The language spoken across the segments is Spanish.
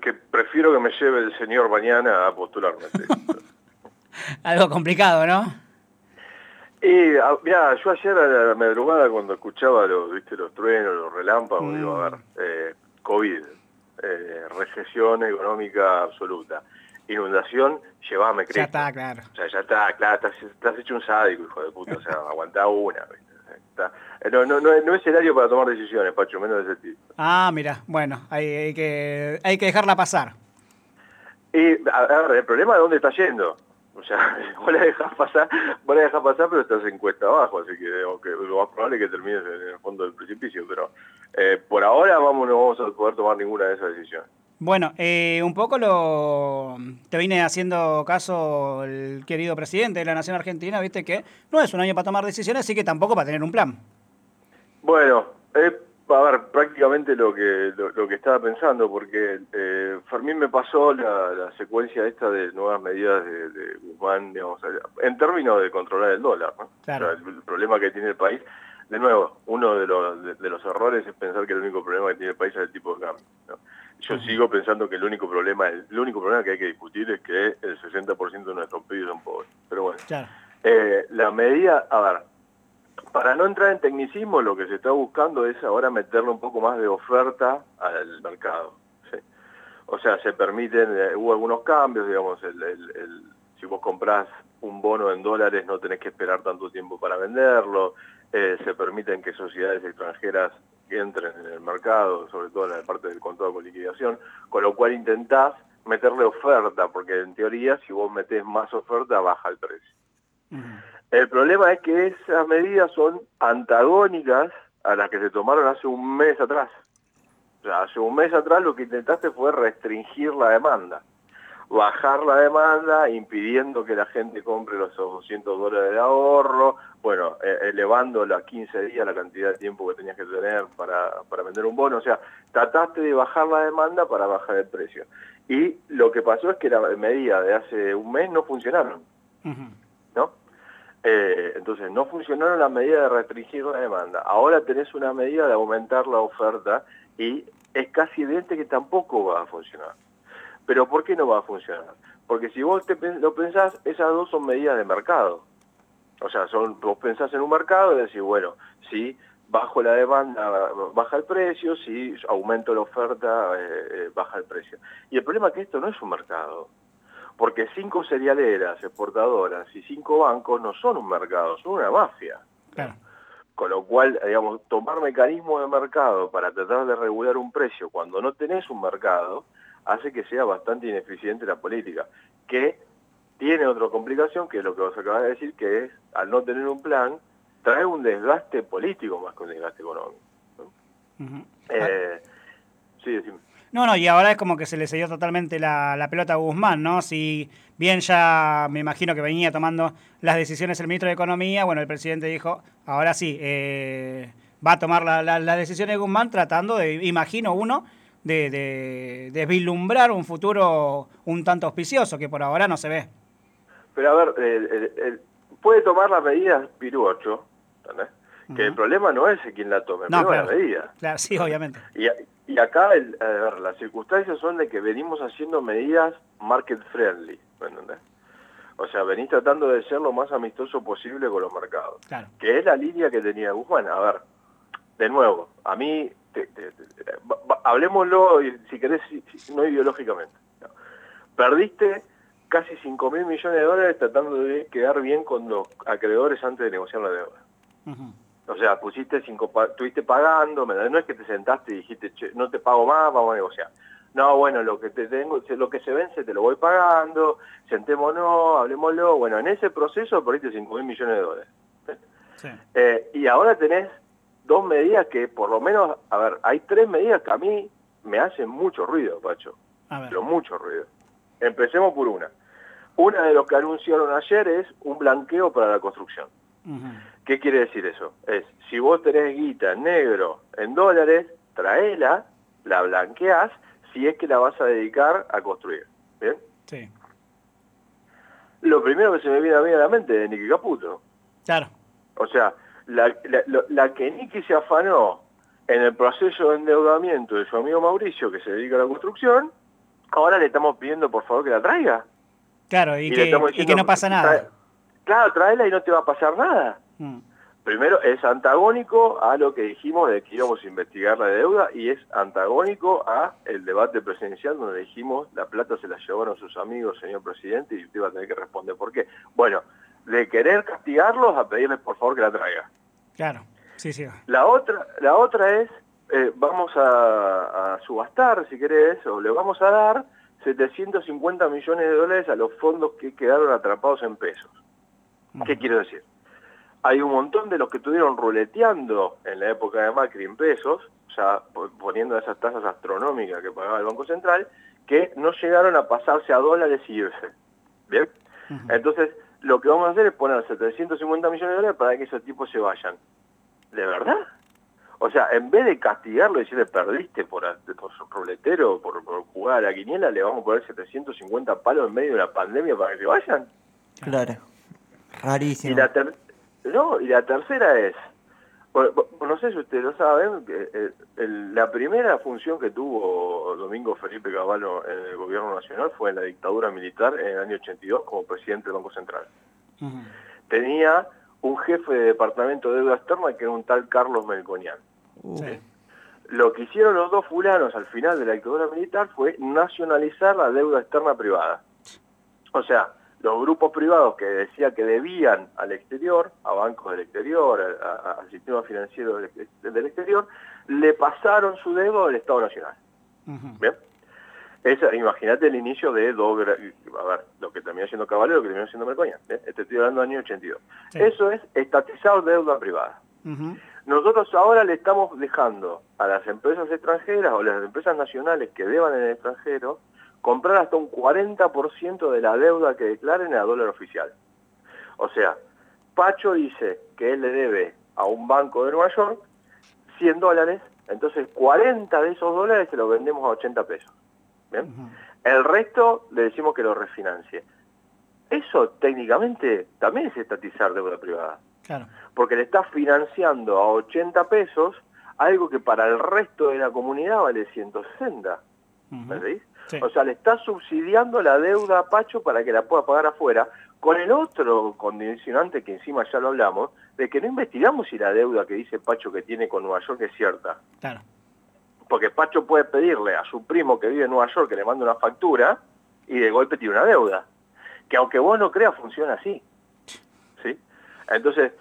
que prefiero que me lleve el señor mañana a postularme. Algo complicado, ¿no? Y, ah, mira, yo ayer a la madrugada cuando escuchaba los, ¿viste, los truenos, los relámpagos, digo, a ver, mm. eh, COVID, eh, recesión económica absoluta, inundación, llévame, Ya está, claro. O sea, ya está, claro, estás, hecho un sádico, hijo de puta, o sea, aguantá una, eh, no, no, no, no, es escenario para tomar decisiones, Pacho, menos de ese tipo. Ah, mira, bueno, hay, hay, que, hay que dejarla pasar. Y, a ver, el problema es dónde está yendo. O sea, vos la dejás pasar, vos la dejás pasar, pero estás en cuesta abajo, así que, lo más probable es que termines en el fondo del precipicio, pero eh, por ahora vamos, no vamos a poder tomar ninguna de esas decisiones. Bueno, eh, un poco lo te viene haciendo caso el querido presidente de la Nación Argentina, viste que no es un año para tomar decisiones, así que tampoco para tener un plan. Bueno, eh, a ver, prácticamente lo que lo, que estaba pensando, porque eh, Fermín me pasó la, secuencia esta de nuevas medidas de, de Guzmán, digamos, en términos de controlar el dólar. ¿no? el, problema que tiene el país, de nuevo, uno de los, de, los errores es pensar que el único problema que tiene el país es el tipo de cambio. Yo sigo pensando que el único problema, el, único problema que hay que discutir es que el 60% de nuestros pibes son pobres. Pero bueno, eh, la medida, a ver, para no entrar en tecnicismo, lo que se está buscando es ahora meterle un poco más de oferta al mercado. O sea, se permiten, eh, hubo algunos cambios, digamos, si vos comprás un bono en dólares no tenés que esperar tanto tiempo para venderlo, eh, se permiten que sociedades extranjeras entren en el mercado, sobre todo en la parte del control con liquidación, con lo cual intentás meterle oferta, porque en teoría si vos metés más oferta baja el precio. El problema es que esas medidas son antagónicas a las que se tomaron hace un mes atrás. O sea, hace un mes atrás lo que intentaste fue restringir la demanda, bajar la demanda, impidiendo que la gente compre los 200 dólares de ahorro, bueno, eh, elevando a 15 días la cantidad de tiempo que tenías que tener para, para vender un bono. O sea, trataste de bajar la demanda para bajar el precio. Y lo que pasó es que la medida de hace un mes no funcionaron. Eh, entonces, no funcionaron las medidas de restringir la demanda. Ahora tenés una medida de aumentar la oferta y es casi evidente que tampoco va a funcionar. Pero ¿por qué no va a funcionar? Porque si vos te, lo pensás, esas dos son medidas de mercado. O sea, son, vos pensás en un mercado y decís, bueno, si bajo la demanda baja el precio, si aumento la oferta eh, eh, baja el precio. Y el problema es que esto no es un mercado porque cinco cerealeras exportadoras y cinco bancos no son un mercado, son una mafia. Con lo cual, digamos, tomar mecanismos de mercado para tratar de regular un precio cuando no tenés un mercado, hace que sea bastante ineficiente la política, que tiene otra complicación, que es lo que vos acabas de decir, que es, al no tener un plan, trae un desgaste político más que un desgaste económico. Eh, sí, decime. No, no, y ahora es como que se le cedió totalmente la, pelota a Guzmán, ¿no? Si bien ya me imagino que venía tomando las decisiones el ministro de Economía, bueno, el presidente dijo, ahora sí, eh, va a tomar las la, decisiones de Guzmán tratando de, imagino uno, de, de, vislumbrar un futuro un tanto auspicioso que por ahora no se ve. Pero a ver, puede tomar las medidas Piruocho, ¿entendés? Que el problema no es quien la tome, el no, problema es la medida. Claro, sí, obviamente. Y, y acá el, las circunstancias son de que venimos haciendo medidas market friendly, ¿entendés? O sea, venís tratando de ser lo más amistoso posible con los mercados. Que es la línea que tenía Guzmán. A ver, de nuevo, a mí, hablemoslo, si querés, no ideológicamente. Perdiste casi 5 mil millones de dólares tratando de quedar bien con los acreedores antes de negociar la deuda. O sea, pusiste cinco, estuviste pagando, no es que te sentaste y dijiste, no te pago más, vamos a negociar. No, bueno, lo que te tengo, lo que se vence te lo voy pagando, sentémonos, hablemoslo. Bueno, en ese proceso perdiste 5 mil millones de dólares. Eh, y ahora tenés dos medidas que por lo menos, a ver, hay tres medidas que a mí me hacen mucho ruido, Pacho. Pero mucho ruido. Empecemos por una. Una de los que anunciaron ayer es un blanqueo para la construcción. ¿Qué quiere decir eso? Es, si vos tenés guita en negro, en dólares, traela, la blanqueás, si es que la vas a dedicar a construir. ¿Bien? Sí. Lo primero que se me viene a mí a la mente es Nicky Caputo. Claro. O sea, la, la, que Nicky se afanó en el proceso de endeudamiento de su amigo Mauricio, que se dedica a la construcción, ahora le estamos pidiendo por favor que la traiga. Claro, y, que, no pasa nada. claro, tráela y no te va a pasar nada. Mm. Primero, es antagónico a lo que dijimos de que íbamos a investigar la deuda y es antagónico a el debate presidencial donde dijimos la plata se la llevaron sus amigos, señor presidente, y usted va a tener que responder por qué. Bueno, de querer castigarlos a pedirles por favor que la traiga. Claro, sí, sí. La otra, la otra es, eh, vamos a, subastar, si querés, o le vamos a dar 750 millones de dólares a los fondos que quedaron atrapados en pesos. ¿Qué quiero decir? Hay un montón de los que estuvieron ruleteando en la época de Macri en pesos, ya poniendo esas tasas astronómicas que pagaba el Banco Central, que no llegaron a pasarse a dólares y irse. ¿Bien? Entonces, lo que vamos a hacer es poner 750 millones de dólares para que esos tipos se vayan. ¿De verdad? O sea, en vez de castigarlo y decirle perdiste por, por su ruletero, por, por, jugar a la quiniela, le vamos a poner 750 palos en medio de una pandemia para que se vayan. Claro. Rarísimo. Y la, no, y la tercera es, no sé si ustedes lo saben, eh, la primera función que tuvo Domingo Felipe Cavallo en el gobierno nacional fue en la dictadura militar en el año 82 como presidente del Banco Central. Tenía un jefe de departamento de deuda externa que era un tal Carlos Melconian. Lo que hicieron los dos fulanos al final de la dictadura militar fue nacionalizar la deuda externa privada. O sea, los grupos privados que decía que debían al exterior, a bancos del exterior, al sistema financiero del, exterior, le pasaron su deuda al Estado Nacional. ¿Bien? Imagínate el inicio de dos, a ver, lo que terminó siendo Caballero, lo que terminó siendo Mercoña. Este estoy hablando del año 82. Eso es estatizar deuda privada. Nosotros ahora le estamos dejando a las empresas extranjeras o las empresas nacionales que deban en el extranjero comprar hasta un 40% de la deuda que declaren a dólar oficial. O sea, Pacho dice que él le debe a un banco de Nueva York 100 dólares, entonces 40 de esos dólares se los vendemos a 80 pesos. ¿bien? El resto le decimos que lo refinancie. Eso técnicamente también es estatizar deuda privada. Claro. Porque le está financiando a 80 pesos algo que para el resto de la comunidad vale 160. O sea, le está subsidiando la deuda a Pacho para que la pueda pagar afuera, con el otro condicionante que encima ya lo hablamos, de que no investigamos si la deuda que dice Pacho que tiene con Nueva York es cierta. Claro. Porque Pacho puede pedirle a su primo que vive en Nueva York que le mande una factura y de golpe tiene una deuda. Que aunque vos no creas, funciona así. ¿Sí? Entonces,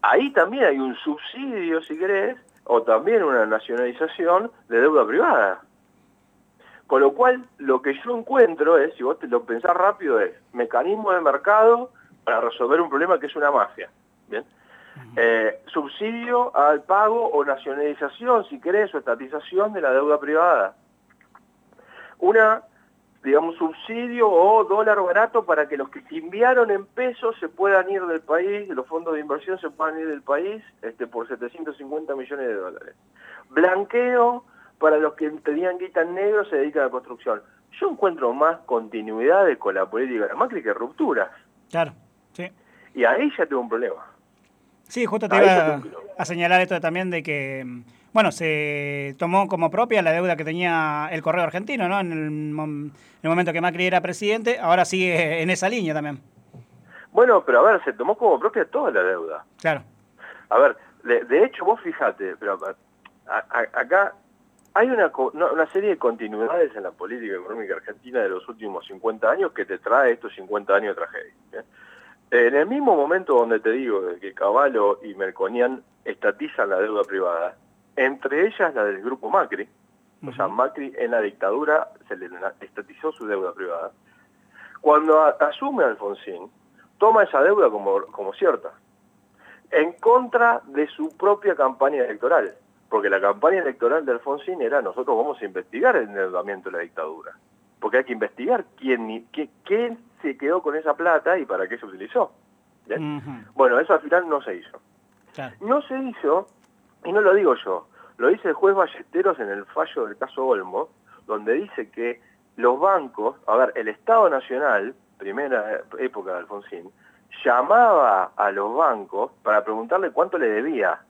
ahí también hay un subsidio, si querés, o también una nacionalización de deuda privada. Con lo cual, lo que yo encuentro es, si vos te lo pensás rápido, es mecanismo de mercado para resolver un problema que es una mafia. ¿bien? Eh, subsidio al pago o nacionalización, si querés, o estatización de la deuda privada. Una, digamos, subsidio o dólar barato para que los que se enviaron en pesos se puedan ir del país, los fondos de inversión se puedan ir del país este, por 750 millones de dólares. Blanqueo para los que tenían guita en negro se dedican a la construcción. Yo encuentro más continuidades con la política de Macri que rupturas. Claro, sí. Y ahí ya tengo un problema. Sí, justo te iba a, señalar esto también de que, bueno, se tomó como propia la deuda que tenía el Correo Argentino, ¿no? En el, momento que Macri era presidente, ahora sigue en esa línea también. Bueno, pero a ver, se tomó como propia toda la deuda. Claro. A ver, de, hecho, vos fijate, pero acá hay una, una, serie de continuidades en la política económica argentina de los últimos 50 años que te trae estos 50 años de tragedia. En el mismo momento donde te digo que Cavallo y Merconian estatizan la deuda privada, entre ellas la del grupo Macri, o sea, Macri en la dictadura se le estatizó su deuda privada, cuando asume Alfonsín, toma esa deuda como, como cierta, en contra de su propia campaña electoral porque la campaña electoral de Alfonsín era nosotros vamos a investigar el endeudamiento de la dictadura, porque hay que investigar quién, quién, se quedó con esa plata y para qué se utilizó. Bueno, eso al final no se hizo. No se hizo, y no lo digo yo, lo dice el juez Ballesteros en el fallo del caso Olmo, donde dice que los bancos, a ver, el Estado Nacional, primera época de Alfonsín, llamaba a los bancos para preguntarle cuánto le debía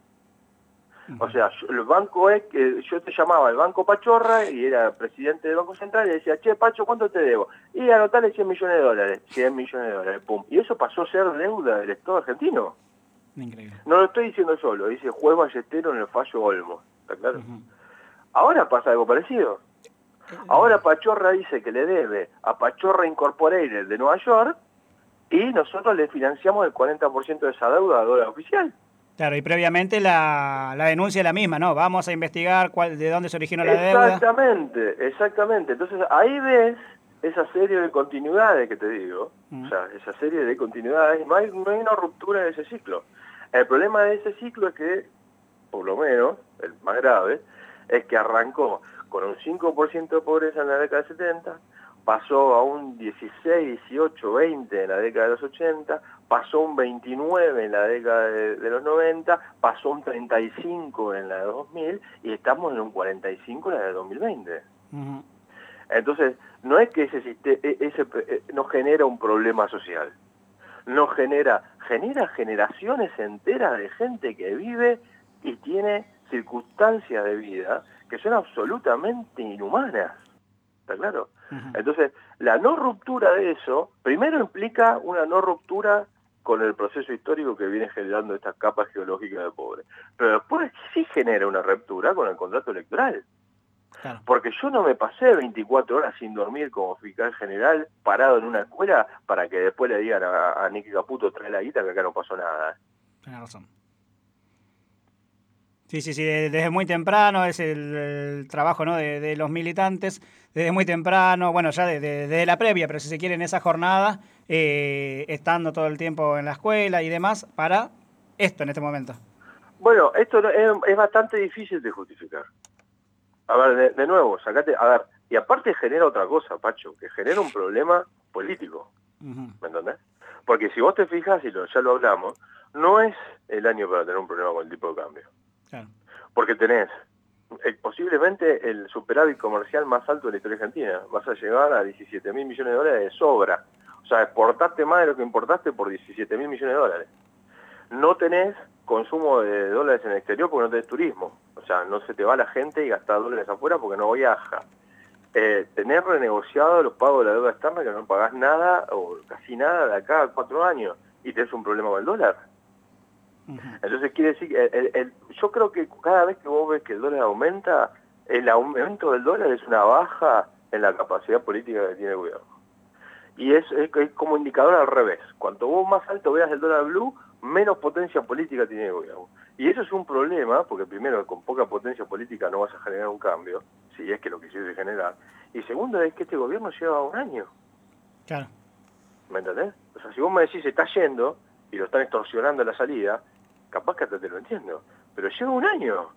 O sea, el banco es que yo te llamaba el Banco Pachorra y era presidente del Banco Central y decía, che, Pacho, ¿cuánto te debo? Y anotarle 100 millones de dólares, 100 millones de dólares, pum. Y eso pasó a ser deuda del Estado argentino. Increíble. No lo estoy diciendo yo, lo dice Juez Ballestero en el fallo Olmo, ¿está claro? Ahora pasa algo parecido. Ahora Pachorra dice que le debe a Pachorra Incorporated de Nueva York y nosotros le financiamos el 40% de esa deuda a dólar oficial. Claro, y previamente la, la, denuncia es la misma, ¿no? Vamos a investigar cuál, de dónde se originó la deuda. Exactamente, exactamente. Entonces ahí ves esa serie de continuidades que te digo, o sea, esa serie de continuidades, no hay, no hay una ruptura de ese ciclo. El problema de ese ciclo es que, por lo menos, el más grave, es que arrancó con un 5% de pobreza en la década de 70, pasó a un 16, 18, 20 en la década de los 80, pasó un 29 en la década de, los 90, pasó un 35 en la de 2000 y estamos en un 45 en la de 2020. Entonces, no es que ese, e, ese, e, nos genera un problema social, nos genera, genera generaciones enteras de gente que vive y tiene circunstancias de vida que son absolutamente inhumanas. ¿Está claro? Entonces, la no ruptura de eso, primero implica una no ruptura con el proceso histórico que viene generando estas capas geológicas de pobre. Pero después sí genera una ruptura con el contrato electoral. Porque yo no me pasé 24 horas sin dormir como fiscal general parado en una escuela para que después le digan a, a Nicky Caputo trae la guita que acá no pasó nada. Tienes razón. Sí, sí, sí, desde muy temprano es el, trabajo ¿no? de, los militantes, desde muy temprano, bueno, ya desde la previa, pero si se quiere en esa jornada, eh, estando todo el tiempo en la escuela y demás, para esto en este momento. Bueno, esto es, bastante difícil de justificar. A ver, de, nuevo, sacate, a ver, y aparte genera otra cosa, Pacho, que genera un problema político, ¿me entendés? Porque si vos te fijas, y ya lo hablamos, no es el año para tener un problema con el tipo de cambio. Porque tenés eh, posiblemente el superávit comercial más alto de la historia argentina. Vas a llegar a 17 mil millones de dólares de sobra. O sea, exportaste más de lo que importaste por 17 mil millones de dólares. No tenés consumo de dólares en el exterior porque no tenés turismo. O sea, no se te va la gente y gasta dólares afuera porque no viaja. Eh, tener renegociado los pagos de la deuda externa que no pagás nada o casi nada de acá a cuatro años y tenés un problema con el dólar. Entonces quiere decir, que yo creo que cada vez que vos ves que el dólar aumenta, el aumento del dólar es una baja en la capacidad política que tiene el gobierno. Y es, es, como indicador al revés. Cuanto vos más alto veas el dólar blue, menos potencia política tiene el gobierno. Y eso es un problema, porque primero, con poca potencia política no vas a generar un cambio, si es que lo quisieras generar. Y segundo, es que este gobierno lleva un año. Claro. ¿Me entendés? O sea, si vos me decís, se está yendo, y lo están extorsionando a la salida, capaz que hasta te lo entiendo, pero lleva un año.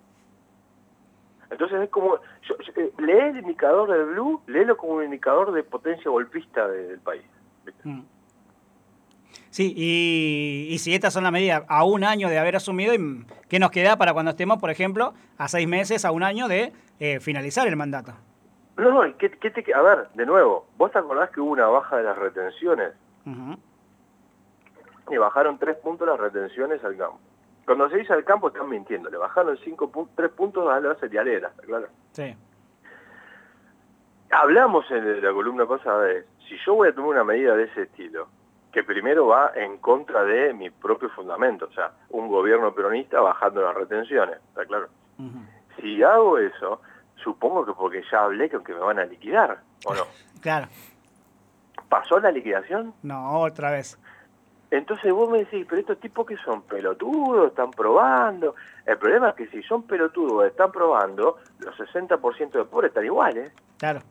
Entonces es como, eh, lee el indicador del Blue, léelo como un indicador de potencia golpista del país. Mm. Sí, y, si estas son las medidas a un año de haber asumido, ¿qué nos queda para cuando estemos, por ejemplo, a seis meses, a un año de eh, finalizar el mandato? No, no, ¿qué, te, a ver, de nuevo, ¿vos te acordás que hubo una baja de las retenciones? Y bajaron tres puntos las retenciones al campo. Cuando se dice al campo están mintiendo, le bajaron cinco tres puntos a la cerealera, claro. Sí. Hablamos en la columna pasada de, si yo voy a tomar una medida de ese estilo, que primero va en contra de mi propio fundamento, o sea, un gobierno peronista bajando las retenciones, está claro. Si hago eso, supongo que porque ya hablé que me van a liquidar, ¿o no? claro. ¿Pasó la liquidación? No, otra vez. Entonces vos me decís, pero estos tipos que son pelotudos, están probando. El problema es que si son pelotudos, están probando, los 60% de pobres están iguales. Claro.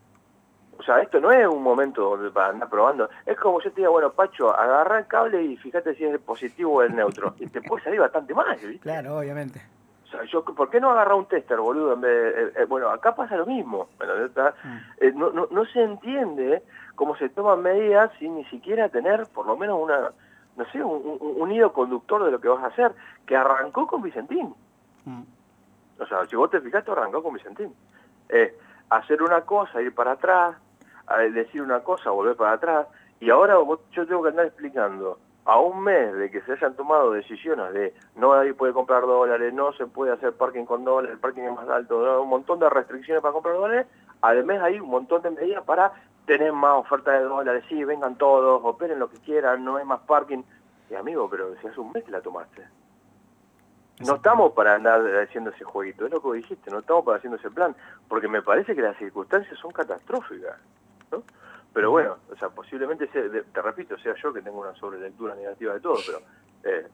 O sea, esto no es un momento donde para andar probando. Es como yo te diga, bueno, Pacho, agarra el cable y fíjate si es el positivo o el neutro. Y te puede salir bastante mal, ¿viste? Claro, obviamente. O sea, yo, ¿por qué no agarra un tester, boludo? En vez eh, eh, bueno, acá pasa lo mismo. Bueno, mm. eh, no, no, no se entiende cómo se toman medidas sin ni siquiera tener por lo menos una no sé, un, hilo conductor de lo que vas a hacer, que arrancó con Vicentín. Mm. O sea, si vos te fijaste, arrancó con Vicentín. hacer una cosa, ir para atrás, decir una cosa, volver para atrás, y ahora yo tengo que andar explicando a un mes de que se hayan tomado decisiones de no nadie puede comprar dólares, no se puede hacer parking con dólares, el parking es más alto, un montón de restricciones para comprar dólares, además hay un montón de medidas para tener más oferta de dólares, sí, vengan todos, operen lo que quieran, no hay más parking. Y amigo, pero si hace un mes que la tomaste. No estamos para andar haciendo ese jueguito, es lo que dijiste, no estamos para haciendo ese plan, porque me parece que las circunstancias son catastróficas, ¿no? Pero bueno, o sea, posiblemente, sea, te repito, sea yo que tengo una sobrelectura negativa de todo, pero eh,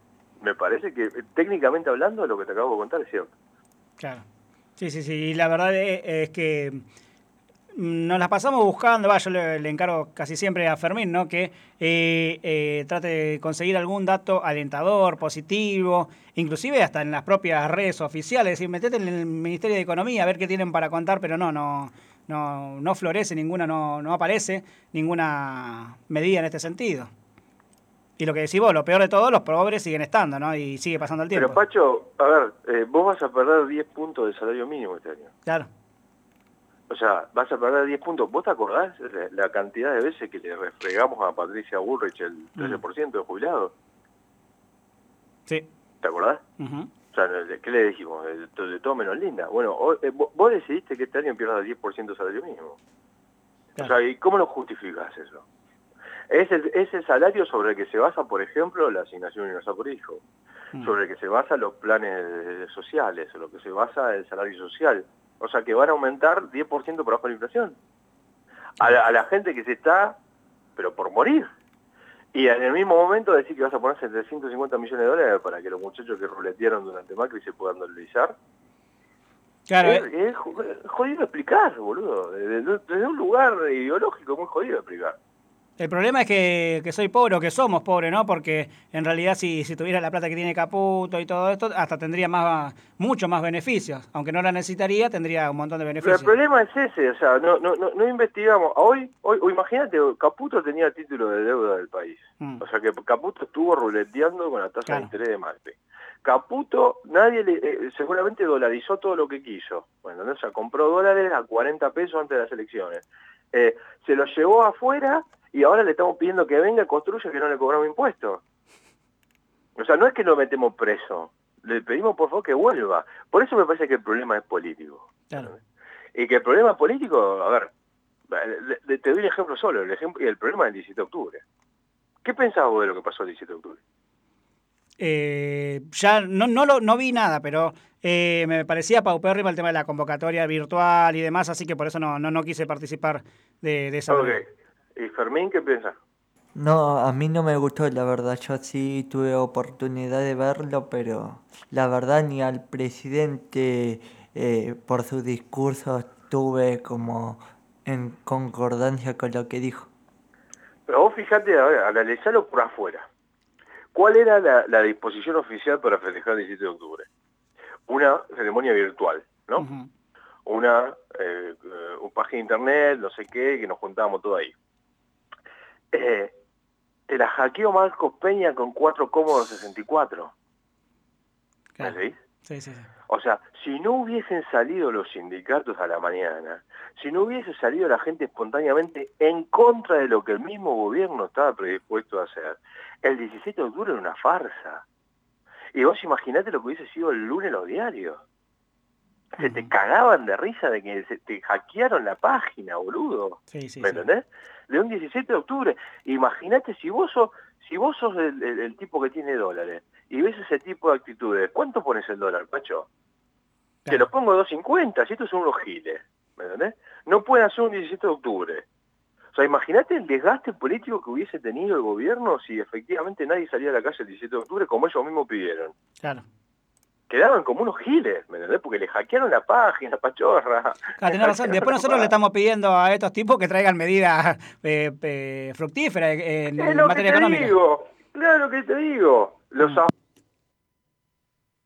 me parece que técnicamente hablando lo que te acabo de contar es cierto. Claro. Sí, sí, sí, y la verdad es que nos las pasamos buscando, va, yo le, encargo casi siempre a Fermín, ¿no? Que eh, eh, trate de conseguir algún dato alentador, positivo, inclusive hasta en las propias redes oficiales, y metete en el Ministerio de Economía a ver qué tienen para contar, pero no, no, no, no florece ninguna, no, no aparece ninguna medida en este sentido. Y lo que decís vos, lo peor de todo, los pobres siguen estando, ¿no? Y sigue pasando el tiempo. Pero Pacho, a ver, eh, vos vas a perder 10 puntos de salario mínimo este año. Claro. O sea, vas a perder 10 puntos. ¿Vos te acordás la cantidad de veces que le refregamos a Patricia Bullrich el 13% de jubilados? Sí. ¿Te acordás? O sea, ¿qué le dijimos? De, todo menos linda. Bueno, eh, vos decidiste que este año pierdas el 10% de salario mínimo. O sea, ¿y cómo lo justificás eso? Es el, salario sobre el que se basa, por ejemplo, la asignación universal por hijo, mm. sobre el que se basa los planes sociales, sobre lo que se basa el salario social. O sea que van a aumentar 10% por abajo de la inflación. A la, gente que se está, pero por morir. Y en el mismo momento decir que vas a poner 750 millones de dólares para que los muchachos que ruletearon durante Macri se puedan dolarizar. Claro, es, eh. es, jodido explicar, boludo. desde, un lugar ideológico muy jodido explicar. El problema es que, soy pobre o que somos pobres, ¿no? Porque en realidad si, si tuviera la plata que tiene Caputo y todo esto, hasta tendría más mucho más beneficios. Aunque no la necesitaría, tendría un montón de beneficios. Pero el problema es ese, o sea, no, no, no, investigamos. Hoy, hoy, imagínate, Caputo tenía el título de deuda del país. Mm. O sea que Caputo estuvo ruleteando con la tasa de interés de Macri. Caputo, nadie le, eh, seguramente dolarizó todo lo que quiso. Bueno, o sea, compró dólares a 40 pesos antes de las elecciones. Eh, se los llevó afuera y ahora le estamos pidiendo que venga, construya, que no le cobramos impuestos. O sea, no es que lo metemos preso, le pedimos por favor que vuelva. Por eso me parece que el problema es político. Y que el problema político, a ver, te doy un ejemplo solo, el ejemplo y el problema del 17 de octubre. ¿Qué pensabas vos de lo que pasó el 17 de octubre? Eh, ya no, no, lo, no vi nada, pero eh, me parecía paupérrimo el tema de la convocatoria virtual y demás, así que por eso no, no, no quise participar de, de esa okay. ¿Y Fermín qué piensa? No, a mí no me gustó, la verdad. Yo sí tuve oportunidad de verlo, pero la verdad ni al presidente eh, por su discurso estuve como en concordancia con lo que dijo. Pero vos fíjate, a ver, analizarlo por afuera. ¿Cuál era la, disposición oficial para festejar el 17 de octubre? Una ceremonia virtual, ¿no? Una eh, un página de internet, no sé qué, que nos juntábamos todo ahí eh, te la hackeó Marcos Peña con cuatro cómodos 64. Claro. Sí, sí, sí. O sea, si no hubiesen salido los sindicatos a la mañana, si no hubiese salido la gente espontáneamente en contra de lo que el mismo gobierno estaba predispuesto a hacer, el 17 de octubre era una farsa. Y vos imaginate lo que hubiese sido el lunes los diarios. Se te cagaban de risa de que se te hackearon la página, boludo. Sí, sí, ¿Me entendés? De un 17 de octubre. Imagínate si vos sos, si vos sos el, tipo que tiene dólares y ves ese tipo de actitudes, ¿cuánto pones el dólar, Pacho? Te lo pongo 2.50, si estos son unos giles. ¿Me entendés? No pueden hacer un 17 de octubre. O sea, imagínate el desgaste político que hubiese tenido el gobierno si efectivamente nadie salía a la calle el 17 de octubre como ellos mismos pidieron. Claro quedaban como unos giles, ¿me entendés? Porque le hackearon la página, pachorra. Tenés razón. Después nosotros le estamos pidiendo a estos tipos que traigan medidas eh, fructíferas en, es lo materia que te económica. Digo. Claro que te digo. Los mm.